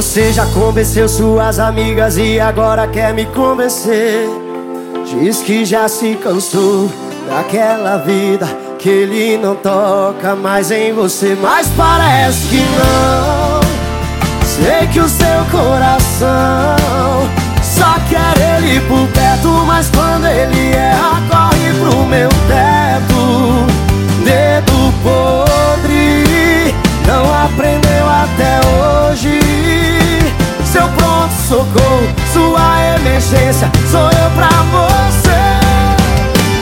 Você já convenceu suas amigas e agora quer me convencer. Diz que já se cansou daquela vida, que ele não toca mais em você, mas parece que não. Sei que o seu coração pronto-socorro, sua emergência, sou eu pra você.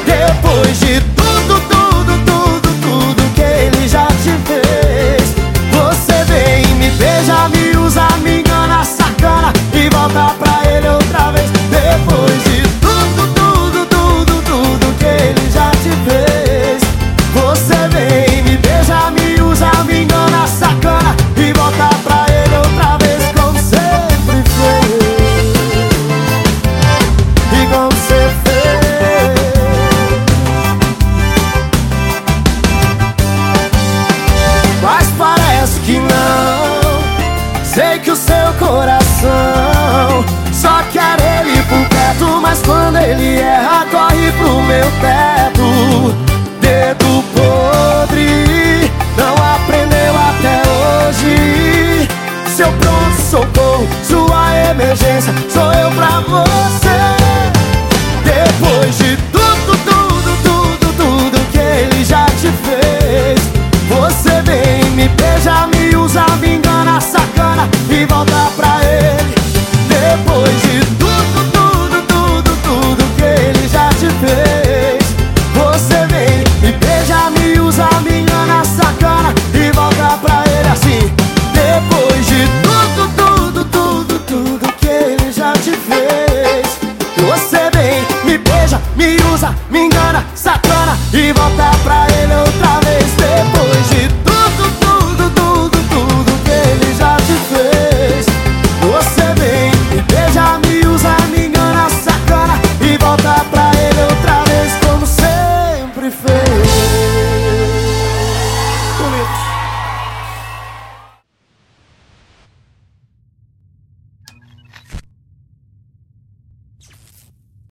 Depois de Sei que o seu coração só quer ele por perto, mas quando ele erra, corre pro meu teto. Dedo podre, não aprendeu até hoje. Seu pronto socorro, sua emergência. me engana, satana e volta pra